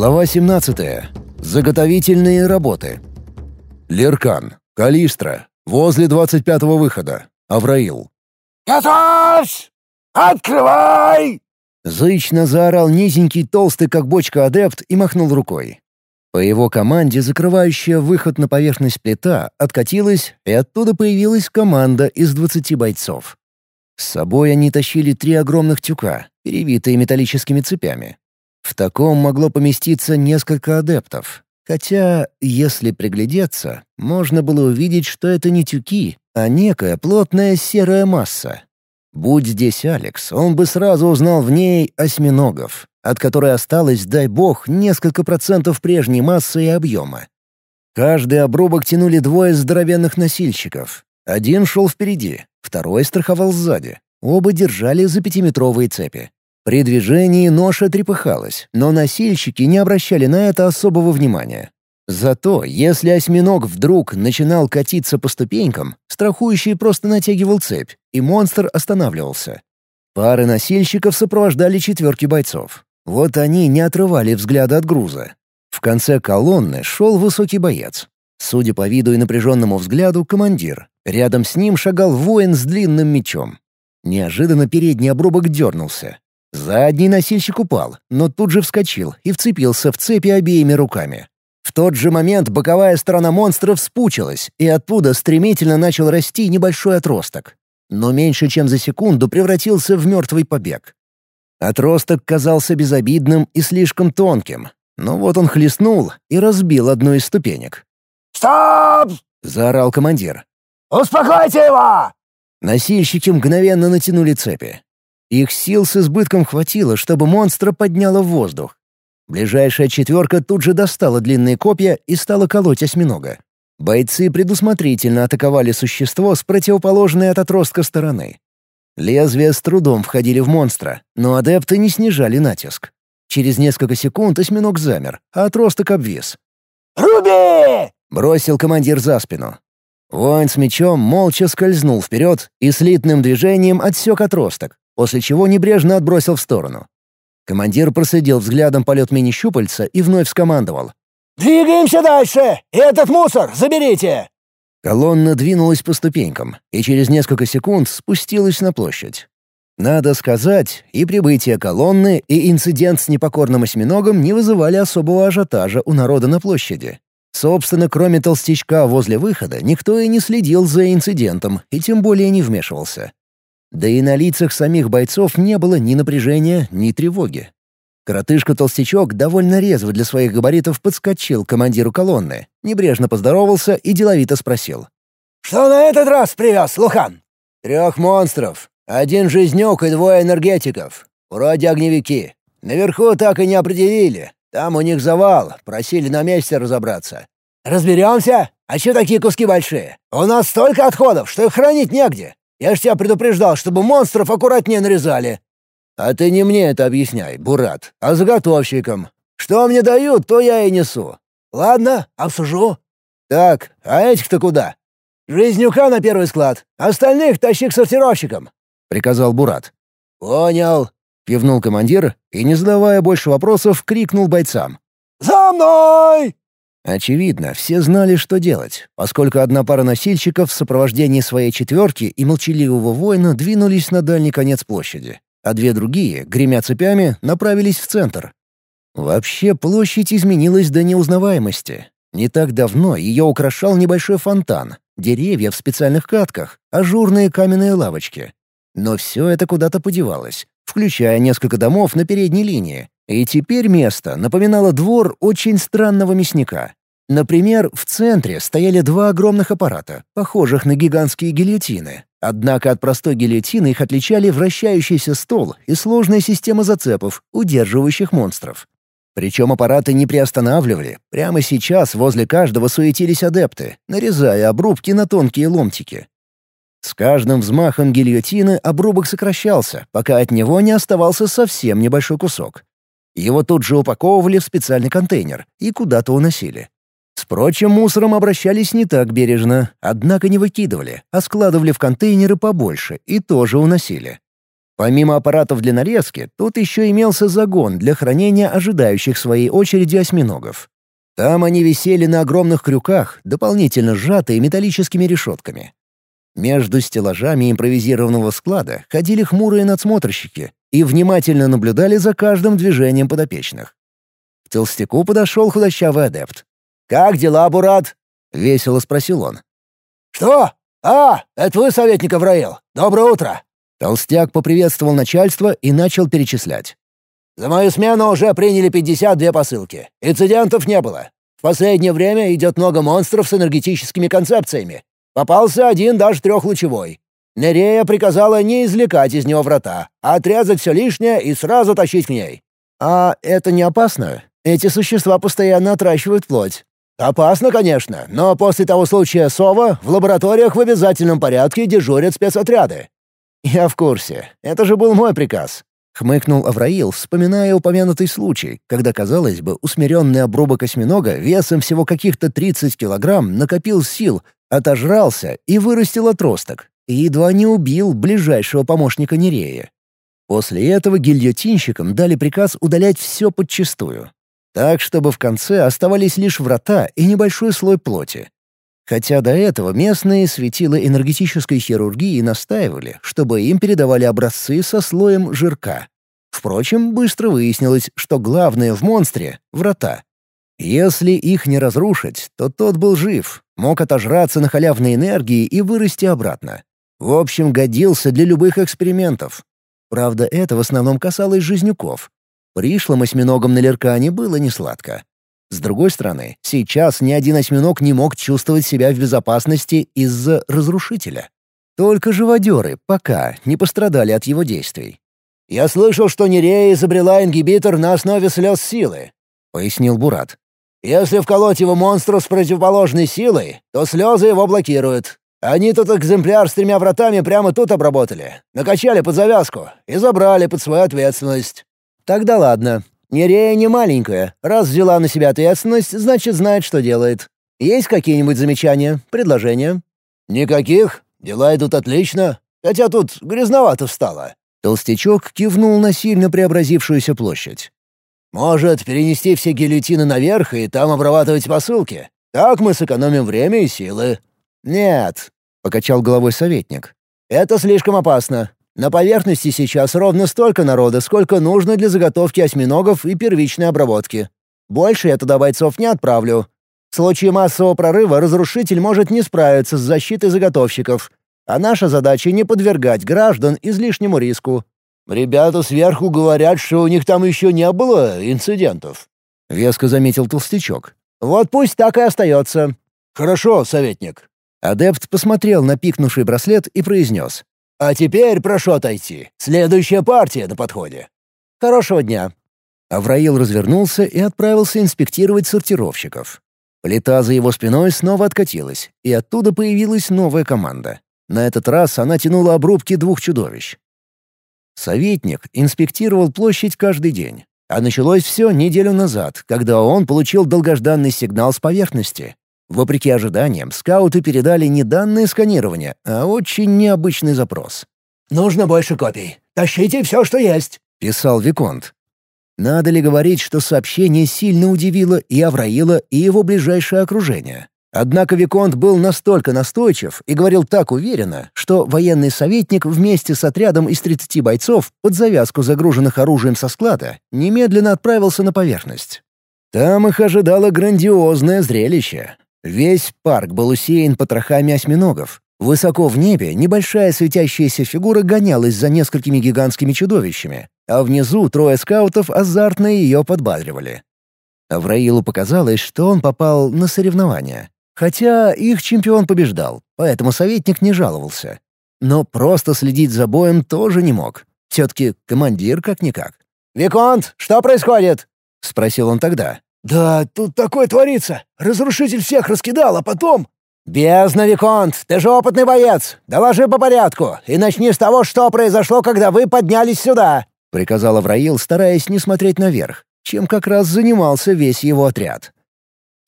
Глава 17. Заготовительные работы. Леркан. Калистра. Возле 25-го выхода. Авраил. «Готовь! Открывай!» Зычно заорал низенький, толстый, как бочка адепт, и махнул рукой. По его команде закрывающая выход на поверхность плита откатилась, и оттуда появилась команда из 20 бойцов. С собой они тащили три огромных тюка, перевитые металлическими цепями. В таком могло поместиться несколько адептов. Хотя, если приглядеться, можно было увидеть, что это не тюки, а некая плотная серая масса. Будь здесь Алекс, он бы сразу узнал в ней осьминогов, от которой осталось, дай бог, несколько процентов прежней массы и объема. Каждый обрубок тянули двое здоровенных носильщиков. Один шел впереди, второй страховал сзади. Оба держали за пятиметровые цепи. При движении ноша трепыхалась, но носильщики не обращали на это особого внимания. Зато, если осьминог вдруг начинал катиться по ступенькам, страхующий просто натягивал цепь, и монстр останавливался. Пары носильщиков сопровождали четверки бойцов. Вот они не отрывали взгляда от груза. В конце колонны шел высокий боец. Судя по виду и напряженному взгляду, командир. Рядом с ним шагал воин с длинным мечом. Неожиданно передний обрубок дернулся. Задний носильщик упал, но тут же вскочил и вцепился в цепи обеими руками. В тот же момент боковая сторона монстра вспучилась, и оттуда стремительно начал расти небольшой отросток. Но меньше чем за секунду превратился в мертвый побег. Отросток казался безобидным и слишком тонким, но вот он хлестнул и разбил одну из ступенек. «Стоп!» — заорал командир. «Успокойте его!» Носильщики мгновенно натянули цепи. Их сил с избытком хватило, чтобы монстра подняло в воздух. Ближайшая четверка тут же достала длинные копья и стала колоть осьминога. Бойцы предусмотрительно атаковали существо с противоположной от отростка стороны. Лезвия с трудом входили в монстра, но адепты не снижали натиск. Через несколько секунд осьминог замер, а отросток обвис. «Руби!» — бросил командир за спину. Воин с мечом молча скользнул вперед и слитным движением отсек отросток, после чего небрежно отбросил в сторону. Командир проследил взглядом полет мини-щупальца и вновь скомандовал. «Двигаемся дальше! Этот мусор заберите!» Колонна двинулась по ступенькам и через несколько секунд спустилась на площадь. Надо сказать, и прибытие колонны, и инцидент с непокорным осьминогом не вызывали особого ажиотажа у народа на площади. Собственно, кроме толстячка возле выхода, никто и не следил за инцидентом и тем более не вмешивался. Да и на лицах самих бойцов не было ни напряжения, ни тревоги. Коротышка-толстячок довольно резво для своих габаритов подскочил к командиру колонны, небрежно поздоровался и деловито спросил. «Что на этот раз привез, Лухан?» «Трех монстров. Один жизнек и двое энергетиков. Вроде огневики. Наверху так и не определили. Там у них завал, просили на месте разобраться». «Разберемся? А че такие куски большие? У нас столько отходов, что их хранить негде. Я ж тебя предупреждал, чтобы монстров аккуратнее нарезали». «А ты не мне это объясняй, Бурат, а заготовщикам. Что мне дают, то я и несу». «Ладно, обсужу». «Так, а этих-то куда?» «Жизнюка на первый склад. Остальных тащи к сортировщикам», — приказал Бурат. «Понял», — кивнул командир и, не задавая больше вопросов, крикнул бойцам. «За мной!» Очевидно, все знали, что делать, поскольку одна пара носильщиков в сопровождении своей четверки и молчаливого воина двинулись на дальний конец площади, а две другие, гремя цепями, направились в центр. Вообще площадь изменилась до неузнаваемости. Не так давно ее украшал небольшой фонтан, деревья в специальных катках, ажурные каменные лавочки. Но все это куда-то подевалось, включая несколько домов на передней линии, и теперь место напоминало двор очень странного мясника. Например, в центре стояли два огромных аппарата, похожих на гигантские гильотины. Однако от простой гильотины их отличали вращающийся стол и сложная система зацепов, удерживающих монстров. Причем аппараты не приостанавливали. Прямо сейчас возле каждого суетились адепты, нарезая обрубки на тонкие ломтики. С каждым взмахом гильотины обрубок сокращался, пока от него не оставался совсем небольшой кусок. Его тут же упаковывали в специальный контейнер и куда-то уносили. С прочим мусором обращались не так бережно, однако не выкидывали, а складывали в контейнеры побольше и тоже уносили. Помимо аппаратов для нарезки, тут еще имелся загон для хранения ожидающих своей очереди осьминогов. Там они висели на огромных крюках, дополнительно сжатые металлическими решетками. Между стеллажами импровизированного склада ходили хмурые надсмотрщики и внимательно наблюдали за каждым движением подопечных. К толстяку подошел худощавый адепт. «Как дела, Бурат?» — весело спросил он. «Что? А, это вы, советник Авраил. Доброе утро!» Толстяк поприветствовал начальство и начал перечислять. «За мою смену уже приняли 52 посылки. Инцидентов не было. В последнее время идет много монстров с энергетическими концепциями. Попался один даже трехлучевой. Нерея приказала не извлекать из него врата, а отрезать все лишнее и сразу тащить к ней. А это не опасно? Эти существа постоянно отращивают плоть. Опасно, конечно, но после того случая Сова в лабораториях в обязательном порядке дежурят спецотряды. «Я в курсе. Это же был мой приказ», — хмыкнул Авраил, вспоминая упомянутый случай, когда, казалось бы, усмиренный обрубок осьминога весом всего каких-то 30 килограмм накопил сил, отожрался и вырастил отросток, и едва не убил ближайшего помощника Нерея. После этого гильотинщикам дали приказ удалять все подчистую. Так, чтобы в конце оставались лишь врата и небольшой слой плоти. Хотя до этого местные светила энергетической хирургии настаивали, чтобы им передавали образцы со слоем жирка. Впрочем, быстро выяснилось, что главное в монстре — врата. Если их не разрушить, то тот был жив, мог отожраться на халявной энергии и вырасти обратно. В общем, годился для любых экспериментов. Правда, это в основном касалось жизнюков. Пришлым осьминогам на Леркане было несладко. С другой стороны, сейчас ни один осьминог не мог чувствовать себя в безопасности из-за разрушителя. Только живодеры пока не пострадали от его действий. «Я слышал, что Нерея изобрела ингибитор на основе слез силы», — пояснил Бурат. «Если вколоть его монстру с противоположной силой, то слезы его блокируют. Они тот экземпляр с тремя вратами прямо тут обработали, накачали под завязку и забрали под свою ответственность». «Тогда ладно. Нерея не маленькая. Раз взяла на себя ответственность, значит, знает, что делает. Есть какие-нибудь замечания, предложения?» «Никаких. Дела идут отлично. Хотя тут грязновато стало». Толстячок кивнул на сильно преобразившуюся площадь. «Может, перенести все гильотины наверх и там обрабатывать посылки? Так мы сэкономим время и силы». «Нет», — покачал головой советник. «Это слишком опасно. На поверхности сейчас ровно столько народа, сколько нужно для заготовки осьминогов и первичной обработки. Больше я туда бойцов не отправлю. В случае массового прорыва разрушитель может не справиться с защитой заготовщиков, а наша задача — не подвергать граждан излишнему риску. «Ребята сверху говорят, что у них там еще не было инцидентов», — веско заметил толстячок. «Вот пусть так и остается». «Хорошо, советник». Адепт посмотрел на пикнувший браслет и произнес. А теперь прошу отойти. Следующая партия на подходе. Хорошего дня». Авраил развернулся и отправился инспектировать сортировщиков. Плита за его спиной снова откатилась, и оттуда появилась новая команда. На этот раз она тянула обрубки двух чудовищ. Советник инспектировал площадь каждый день. А началось все неделю назад, когда он получил долгожданный сигнал с поверхности. Вопреки ожиданиям, скауты передали не данные сканирования, а очень необычный запрос. «Нужно больше копий. Тащите все, что есть», — писал Виконт. Надо ли говорить, что сообщение сильно удивило и Авраила, и его ближайшее окружение? Однако Виконт был настолько настойчив и говорил так уверенно, что военный советник вместе с отрядом из 30 бойцов под завязку загруженных оружием со склада немедленно отправился на поверхность. Там их ожидало грандиозное зрелище. Весь парк был усеян потрохами осьминогов. Высоко в небе небольшая светящаяся фигура гонялась за несколькими гигантскими чудовищами, а внизу трое скаутов азартно ее подбадривали. Авраилу показалось, что он попал на соревнования. Хотя их чемпион побеждал, поэтому советник не жаловался. Но просто следить за боем тоже не мог. Все-таки командир как-никак. «Виконт, что происходит?» — спросил он тогда. «Да тут такое творится. Разрушитель всех раскидал, а потом...» «Бездна, Виконт, ты же опытный боец. Доложи по порядку и начни с того, что произошло, когда вы поднялись сюда», — приказал Авраил, стараясь не смотреть наверх, чем как раз занимался весь его отряд.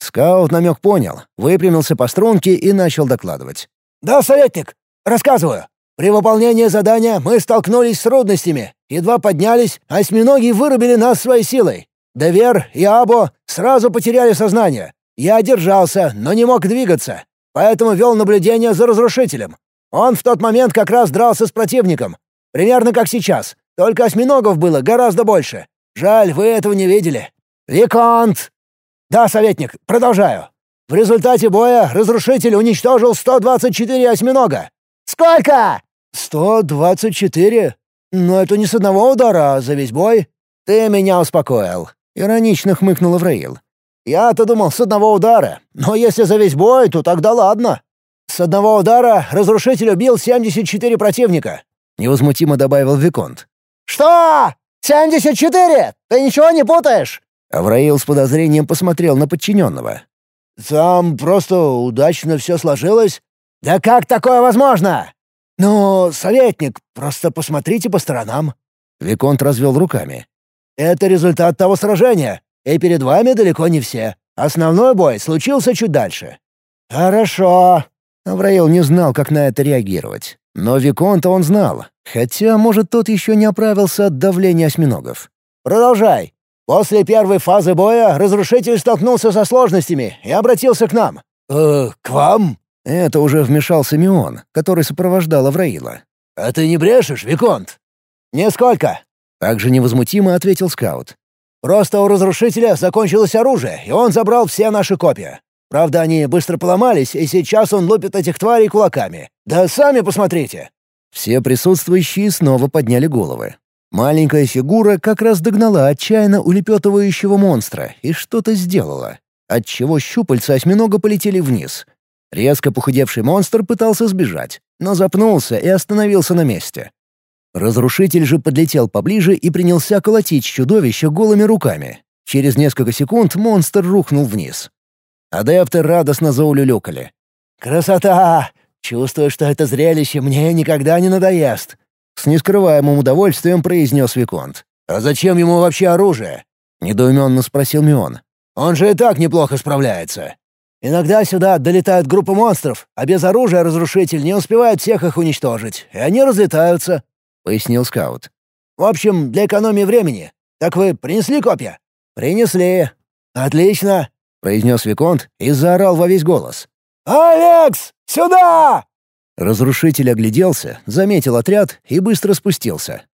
Скаут намек понял, выпрямился по струнке и начал докладывать. «Да, советник, рассказываю. При выполнении задания мы столкнулись с трудностями. Едва поднялись, осьминоги вырубили нас своей силой. Девер и Або сразу потеряли сознание. Я держался, но не мог двигаться, поэтому вел наблюдение за разрушителем. Он в тот момент как раз дрался с противником. Примерно как сейчас, только осьминогов было гораздо больше. Жаль, вы этого не видели. Виконт! Да, советник, продолжаю. В результате боя разрушитель уничтожил 124 осьминога. Сколько? 124? Но это не с одного удара, а за весь бой. Ты меня успокоил. Иронично хмыкнул Авраил. Я-то думал с одного удара, но если за весь бой, то тогда ладно. С одного удара разрушитель убил 74 противника. Невозмутимо добавил Виконт. Что? 74? Ты ничего не путаешь? Авраил с подозрением посмотрел на подчиненного. «Там просто удачно все сложилось». «Да как такое возможно?» «Ну, советник, просто посмотрите по сторонам». Виконт развел руками. «Это результат того сражения, и перед вами далеко не все. Основной бой случился чуть дальше». «Хорошо». Авраил не знал, как на это реагировать. Но Виконта он знал, хотя, может, тот еще не оправился от давления осьминогов. «Продолжай. После первой фазы боя разрушитель столкнулся со сложностями и обратился к нам». «Э, к вам?» Это уже вмешался Мион, который сопровождал Авраила. «А ты не брешешь, Виконт?» «Нисколько», — также невозмутимо ответил скаут. «Просто у разрушителя закончилось оружие, и он забрал все наши копья. Правда, они быстро поломались, и сейчас он лупит этих тварей кулаками. Да сами посмотрите!» Все присутствующие снова подняли головы. Маленькая фигура как раз догнала отчаянно улепетывающего монстра и что-то сделала, отчего щупальца осьминога полетели вниз. Резко похудевший монстр пытался сбежать, но запнулся и остановился на месте. Разрушитель же подлетел поближе и принялся колотить чудовище голыми руками. Через несколько секунд монстр рухнул вниз. Адепты радостно заулюлюкали. «Красота! Чувствую, что это зрелище мне никогда не надоест!» С нескрываемым удовольствием произнес Виконт. «А зачем ему вообще оружие?» — недоуменно спросил Мион. «Он же и так неплохо справляется. Иногда сюда долетают группы монстров, а без оружия разрушитель не успевает всех их уничтожить, и они разлетаются», — пояснил скаут. «В общем, для экономии времени. Так вы принесли копья?» «Принесли. Отлично», — произнес Виконт и заорал во весь голос. «Алекс, сюда!» Разрушитель огляделся, заметил отряд и быстро спустился.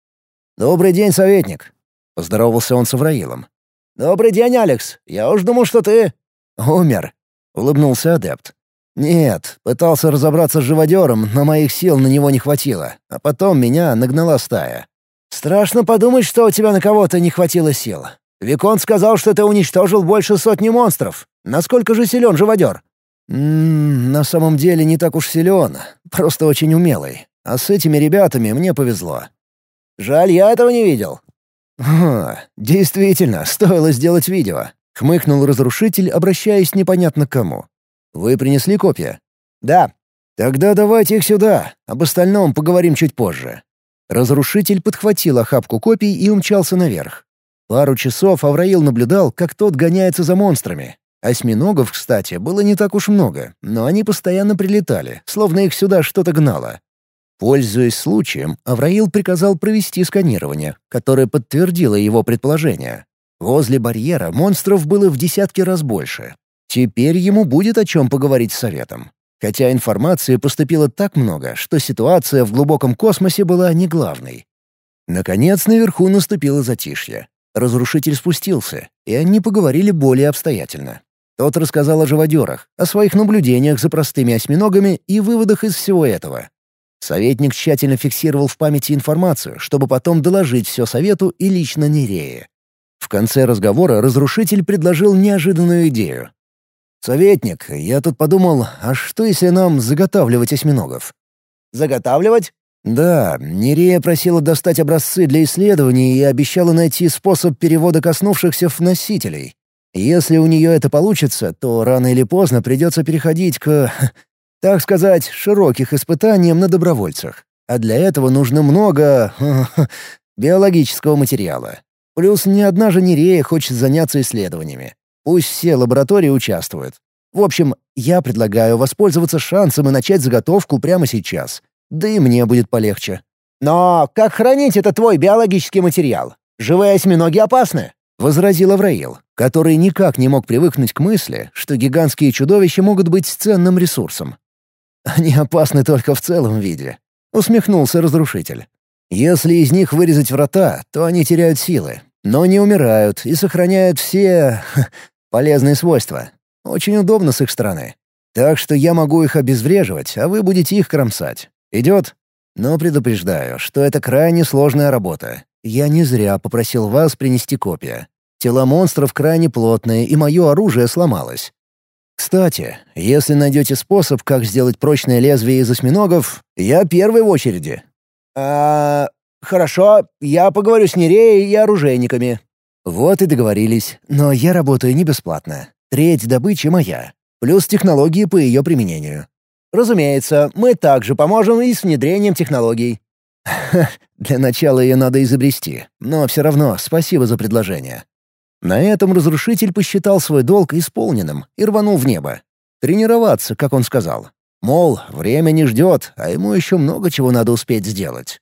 «Добрый день, советник!» — поздоровался он с Авраилом. «Добрый день, Алекс! Я уж думал, что ты...» «Умер!» — улыбнулся адепт. «Нет, пытался разобраться с живодером, но моих сил на него не хватило, а потом меня нагнала стая. Страшно подумать, что у тебя на кого-то не хватило сил. Викон сказал, что ты уничтожил больше сотни монстров. Насколько же силен живодер?» «Ммм, на самом деле не так уж силен, просто очень умелый. А с этими ребятами мне повезло. Жаль, я этого не видел». «Ха, действительно, стоило сделать видео», — хмыкнул разрушитель, обращаясь непонятно к кому. «Вы принесли копья?» «Да». «Тогда давайте их сюда, об остальном поговорим чуть позже». Разрушитель подхватил охапку копий и умчался наверх. Пару часов Авраил наблюдал, как тот гоняется за монстрами, Осьминогов, кстати, было не так уж много, но они постоянно прилетали, словно их сюда что-то гнало. Пользуясь случаем, Авраил приказал провести сканирование, которое подтвердило его предположение. Возле барьера монстров было в десятки раз больше. Теперь ему будет о чем поговорить с Советом. Хотя информации поступило так много, что ситуация в глубоком космосе была не главной. Наконец, наверху наступило затишье. Разрушитель спустился, и они поговорили более обстоятельно. Тот рассказал о живодерах, о своих наблюдениях за простыми осьминогами и выводах из всего этого. Советник тщательно фиксировал в памяти информацию, чтобы потом доложить все совету и лично Нерее. В конце разговора разрушитель предложил неожиданную идею. «Советник, я тут подумал, а что если нам заготавливать осьминогов?» «Заготавливать?» «Да, Нерея просила достать образцы для исследований и обещала найти способ перевода коснувшихся в носителей. Если у нее это получится, то рано или поздно придется переходить к, так сказать, широких испытаниям на добровольцах. А для этого нужно много биологического материала. Плюс ни одна же Нерея хочет заняться исследованиями. Пусть все лаборатории участвуют. В общем, я предлагаю воспользоваться шансом и начать заготовку прямо сейчас. да и мне будет полегче. «Но как хранить этот твой биологический материал? Живые осьминоги опасны», — возразил Авраил, который никак не мог привыкнуть к мысли, что гигантские чудовища могут быть ценным ресурсом. «Они опасны только в целом виде», — усмехнулся разрушитель. «Если из них вырезать врата, то они теряют силы, но не умирают и сохраняют все полезные свойства. Очень удобно с их стороны. Так что я могу их обезвреживать, а вы будете их кромсать. Идет? Но предупреждаю, что это крайне сложная работа. Я не зря попросил вас принести копия. Тела монстров крайне плотные, и мое оружие сломалось. Кстати, если найдете способ, как сделать прочное лезвие из осьминогов, я первый в очереди. А, хорошо, я поговорю с Нереей и оружейниками. Вот и договорились, но я работаю не бесплатно. Треть добычи моя, плюс технологии по ее применению. Разумеется, мы также поможем и с внедрением технологий. Для начала ее надо изобрести, но все равно спасибо за предложение. На этом разрушитель посчитал свой долг исполненным и рванул в небо. Тренироваться, как он сказал. Мол, время не ждет, а ему еще много чего надо успеть сделать.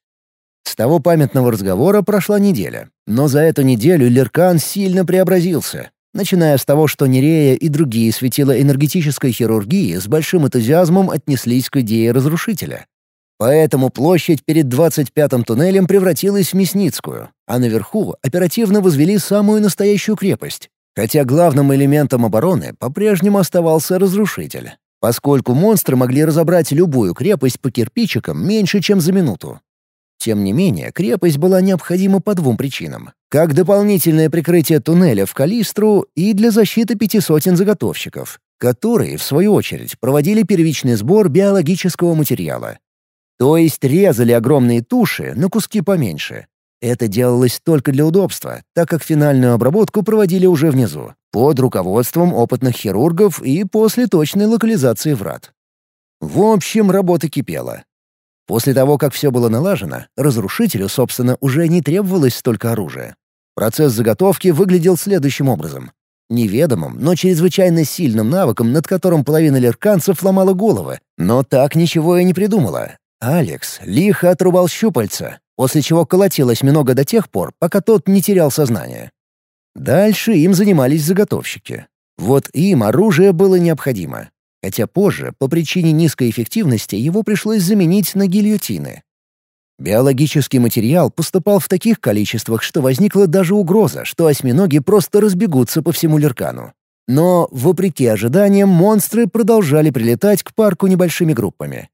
С того памятного разговора прошла неделя, но за эту неделю Леркан сильно преобразился, начиная с того, что Нерея и другие светила энергетической хирургии с большим энтузиазмом отнеслись к идее разрушителя. Поэтому площадь перед 25-м туннелем превратилась в Мясницкую, а наверху оперативно возвели самую настоящую крепость. Хотя главным элементом обороны по-прежнему оставался разрушитель, поскольку монстры могли разобрать любую крепость по кирпичикам меньше, чем за минуту. Тем не менее, крепость была необходима по двум причинам. Как дополнительное прикрытие туннеля в Калистру и для защиты пяти сотен заготовщиков, которые, в свою очередь, проводили первичный сбор биологического материала. То есть резали огромные туши на куски поменьше. Это делалось только для удобства, так как финальную обработку проводили уже внизу, под руководством опытных хирургов и после точной локализации врат. В общем, работа кипела. После того, как все было налажено, разрушителю, собственно, уже не требовалось столько оружия. Процесс заготовки выглядел следующим образом. Неведомым, но чрезвычайно сильным навыком, над которым половина лерканцев ломала головы, но так ничего и не придумала, Алекс лихо отрубал щупальца, после чего колотилось много до тех пор, пока тот не терял сознание. Дальше им занимались заготовщики. Вот им оружие было необходимо. Хотя позже, по причине низкой эффективности, его пришлось заменить на гильотины. Биологический материал поступал в таких количествах, что возникла даже угроза, что осьминоги просто разбегутся по всему Леркану. Но, вопреки ожиданиям, монстры продолжали прилетать к парку небольшими группами.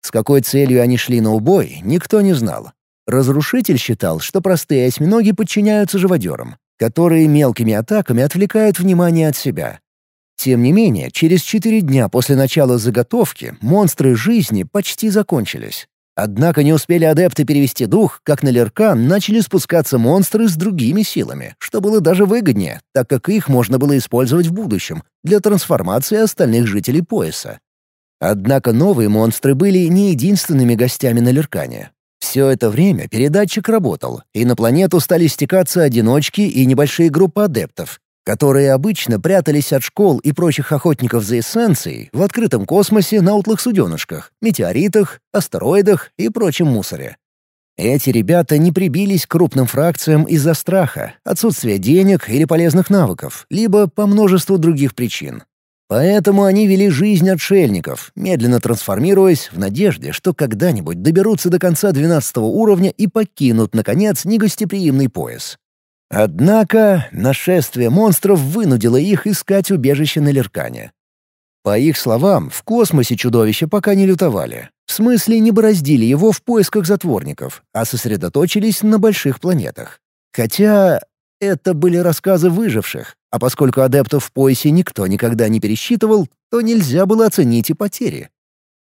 С какой целью они шли на убой, никто не знал. Разрушитель считал, что простые осьминоги подчиняются живодерам, которые мелкими атаками отвлекают внимание от себя. Тем не менее, через четыре дня после начала заготовки монстры жизни почти закончились. Однако не успели адепты перевести дух, как на Леркан начали спускаться монстры с другими силами, что было даже выгоднее, так как их можно было использовать в будущем для трансформации остальных жителей пояса. Однако новые монстры были не единственными гостями на Леркане. Все это время передатчик работал, и на планету стали стекаться одиночки и небольшие группы адептов, которые обычно прятались от школ и прочих охотников за эссенцией в открытом космосе на утлых суденышках, метеоритах, астероидах и прочем мусоре. Эти ребята не прибились к крупным фракциям из-за страха, отсутствия денег или полезных навыков, либо по множеству других причин. Поэтому они вели жизнь отшельников, медленно трансформируясь в надежде, что когда-нибудь доберутся до конца 12 уровня и покинут, наконец, негостеприимный пояс. Однако нашествие монстров вынудило их искать убежище на Леркане. По их словам, в космосе чудовища пока не лютовали. В смысле, не бороздили его в поисках затворников, а сосредоточились на больших планетах. Хотя это были рассказы выживших, а поскольку адептов в поясе никто никогда не пересчитывал, то нельзя было оценить и потери.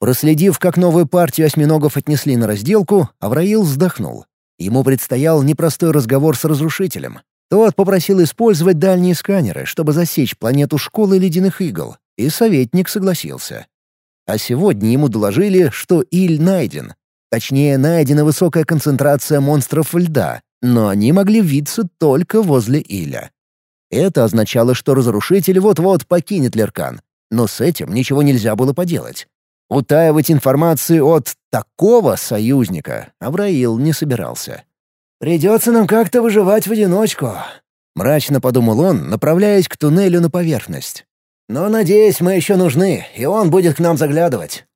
Проследив, как новую партию осьминогов отнесли на разделку, Авраил вздохнул. Ему предстоял непростой разговор с разрушителем. Тот попросил использовать дальние сканеры, чтобы засечь планету школы ледяных игл, и советник согласился. А сегодня ему доложили, что Иль найден. Точнее, найдена высокая концентрация монстров льда, но они могли виться только возле Иля. Это означало, что разрушитель вот-вот покинет Леркан, но с этим ничего нельзя было поделать. Утаивать информацию от такого союзника Авраил не собирался. «Придется нам как-то выживать в одиночку», — мрачно подумал он, направляясь к туннелю на поверхность. «Но, надеюсь, мы еще нужны, и он будет к нам заглядывать.